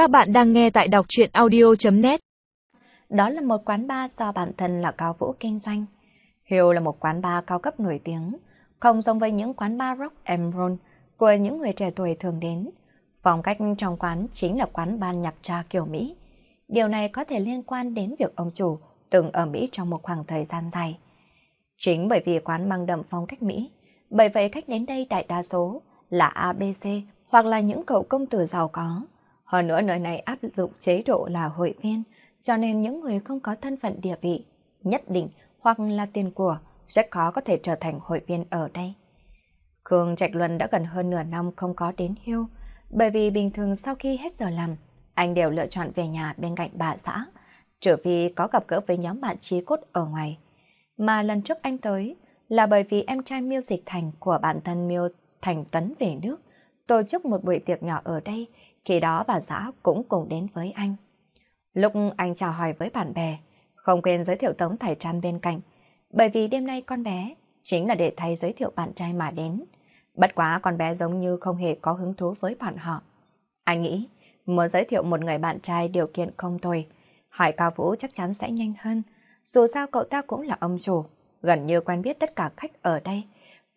Các bạn đang nghe tại đọc chuyện audio.net Đó là một quán bar do bản thân là Cao Vũ kinh doanh. Hill là một quán bar cao cấp nổi tiếng, không giống với những quán bar rock and roll của những người trẻ tuổi thường đến. Phong cách trong quán chính là quán bar nhạc tra kiểu Mỹ. Điều này có thể liên quan đến việc ông chủ từng ở Mỹ trong một khoảng thời gian dài. Chính bởi vì quán mang đậm phong cách Mỹ, bởi vậy khách đến đây đại đa số là ABC hoặc là những cậu công tử giàu có. Hơn nữa nơi này áp dụng chế độ là hội viên, cho nên những người không có thân phận địa vị, nhất định hoặc là tiền của, rất khó có thể trở thành hội viên ở đây. Khương Trạch Luân đã gần hơn nửa năm không có đến hưu, bởi vì bình thường sau khi hết giờ làm, anh đều lựa chọn về nhà bên cạnh bà xã, trừ phi có gặp gỡ với nhóm bạn trí cốt ở ngoài. Mà lần trước anh tới là bởi vì em trai Miêu Dịch Thành của bản thân Miêu Thành Tuấn về nước, tổ chức một buổi tiệc nhỏ ở đây, khi đó bà xã cũng cùng đến với anh. Lúc anh chào hỏi với bạn bè, không quên giới thiệu Tống Thải Trăn bên cạnh, bởi vì đêm nay con bé chính là để thay giới thiệu bạn trai mà đến. Bất quá con bé giống như không hề có hứng thú với bọn họ. Anh nghĩ, muốn giới thiệu một người bạn trai điều kiện không tồi, hỏi Cao Vũ chắc chắn sẽ nhanh hơn. Dù sao cậu ta cũng là ông chủ, gần như quen biết tất cả khách ở đây.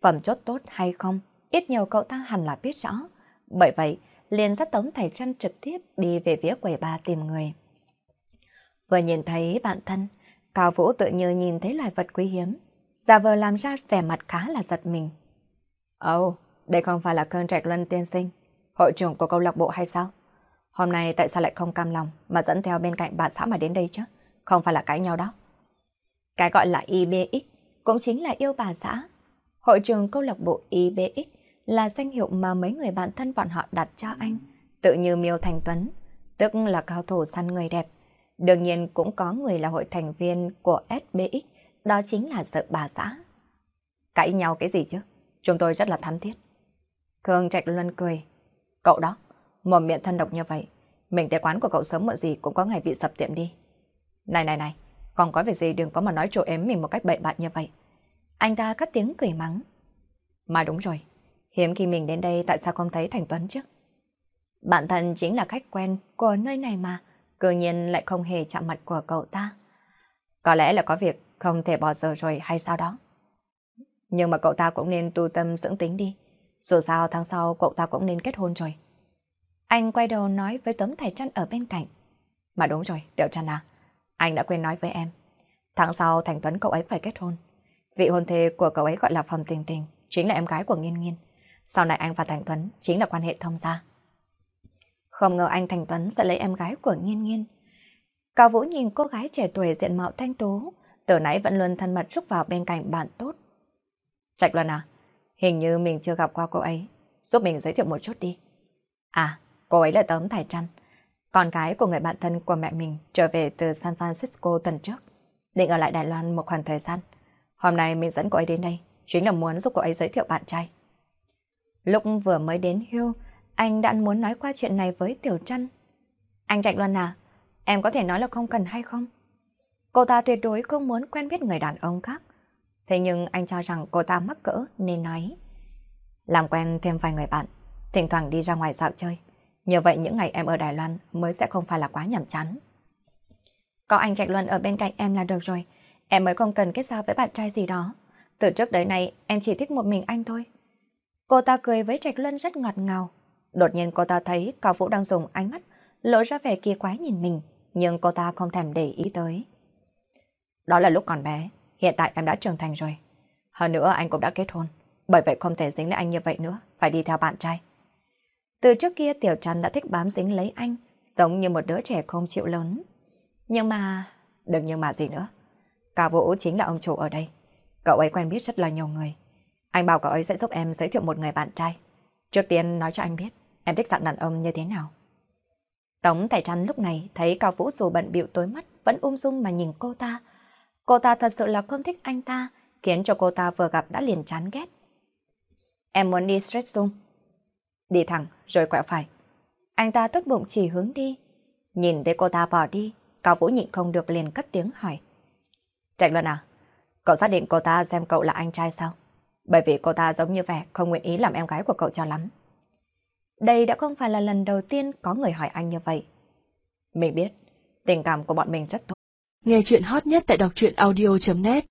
Phẩm chốt tốt hay không, ít nhiều cậu ta hẳn là biết rõ. Bởi vậy, liền dắt Tống Thải Trăn trực tiếp đi về phía quầy ba tìm người. Vừa nhìn thấy bạn thân, Cao Vũ tự như nhìn thấy loài vật quý hiếm, giả vờ làm ra vẻ mặt khá là giật mình. Ồ, oh, đây không phải là cơn trạch luân tiên sinh, hội trưởng của câu lạc bộ hay sao? Hôm nay tại sao lại không cam lòng mà dẫn theo bên cạnh bạn xã mà đến đây chứ? Không phải là cãi nhau đó. Cái gọi là IBX cũng chính là yêu bà xã. Hội trường câu lạc bộ IBX là danh hiệu mà mấy người bạn thân bọn họ đặt cho anh, tự như Miêu Thành Tuấn, tức là cao thủ săn người đẹp. Đương nhiên cũng có người là hội thành viên của SBX, đó chính là sợ bà xã. Cãi nhau cái gì chứ? Chúng tôi rất là thắm thiết. Khương Trạch Luân cười. Cậu đó, mồm miệng thân độc như vậy, mình tới quán của cậu sớm muộn gì cũng có ngày bị sập tiệm đi. Này này này, còn có việc gì đừng có mà nói trộm ếm mình một cách bậy bạ như vậy. Anh ta cắt tiếng cười mắng. Mà đúng rồi, hiếm khi mình đến đây tại sao không thấy Thành Tuấn chứ? Bạn thân chính là khách quen của nơi này mà, cơ nhiên lại không hề chạm mặt của cậu ta. Có lẽ là có việc không thể bỏ giờ rồi hay sao đó. Nhưng mà cậu ta cũng nên tu tâm dưỡng tính đi. Dù sao tháng sau cậu ta cũng nên kết hôn rồi. Anh quay đầu nói với tấm Thải Trăn ở bên cạnh. Mà đúng rồi, Tiểu Trăn à, anh đã quên nói với em. Tháng sau Thành Tuấn cậu ấy phải kết hôn. Vị hôn thê của cậu ấy gọi là Phòng Tình Tình, chính là em gái của Nghiên Nghiên. Sau này anh và Thành Tuấn chính là quan hệ thông gia. Không ngờ anh Thành Tuấn sẽ lấy em gái của Nghiên Nghiên. Cao Vũ nhìn cô gái trẻ tuổi diện mạo thanh tú, từ nãy vẫn luôn thân mật rúc vào bên cạnh bạn tốt. Trạch Luân à, hình như mình chưa gặp qua cô ấy, giúp mình giới thiệu một chút đi. À, cô ấy là Tống Thải Trăn, con gái của người bạn thân của mẹ mình trở về từ San Francisco tuần trước, định ở lại Đài Loan một khoảng thời gian. Hôm nay mình dẫn cô ấy đến đây, chính là muốn giúp cô ấy giới thiệu bạn trai. Lúc vừa mới đến hưu, anh đã muốn nói qua chuyện này với Tiểu Trăn. Anh Trạch Luân à, em có thể nói là không cần hay không? Cô ta tuyệt đối không muốn quen biết người đàn ông khác. Thế nhưng anh cho rằng cô ta mắc cỡ nên nói. Làm quen thêm vài người bạn, thỉnh thoảng đi ra ngoài dạo chơi. nhờ vậy những ngày em ở Đài Loan mới sẽ không phải là quá nhảm chán. Có anh Trạch Luân ở bên cạnh em là được rồi. Em mới không cần kết giao với bạn trai gì đó. Từ trước tới nay em chỉ thích một mình anh thôi. Cô ta cười với Trạch Luân rất ngọt ngào. Đột nhiên cô ta thấy Cao Vũ đang dùng ánh mắt lộ ra vẻ kỳ quái nhìn mình, nhưng cô ta không thèm để ý tới. Đó là lúc còn bé, hiện tại em đã trưởng thành rồi. Hơn nữa anh cũng đã kết hôn, bởi vậy không thể dính lấy anh như vậy nữa, phải đi theo bạn trai. Từ trước kia Tiểu Trần đã thích bám dính lấy anh, giống như một đứa trẻ không chịu lớn. Nhưng mà... Đừng nhưng mà gì nữa. Cao Vũ chính là ông chủ ở đây. Cậu ấy quen biết rất là nhiều người. Anh bảo cậu ấy sẽ giúp em giới thiệu một người bạn trai. Trước tiên nói cho anh biết, em thích dạng đàn ông như thế nào. Tống Tài Trăn lúc này thấy Cao Vũ dù bận bịu tối mắt vẫn ung dung mà nhìn cô ta. Cô ta thật sự là không thích anh ta, khiến cho cô ta vừa gặp đã liền chán ghét. Em muốn đi stress room. Đi thẳng rồi quẹo phải. Anh ta tốt bụng chỉ hướng đi. Nhìn thấy cô ta bỏ đi, Cao Vũ nhịn không được liền cất tiếng hỏi. Trạch Luân à, cậu xác định cô ta xem cậu là anh trai sao? Bởi vì cô ta giống như vẻ không nguyện ý làm em gái của cậu cho lắm. Đây đã không phải là lần đầu tiên có người hỏi anh như vậy. Mình biết, tình cảm của bọn mình rất tốt. Nghe chuyện hot nhất tại đọc truyện audio.net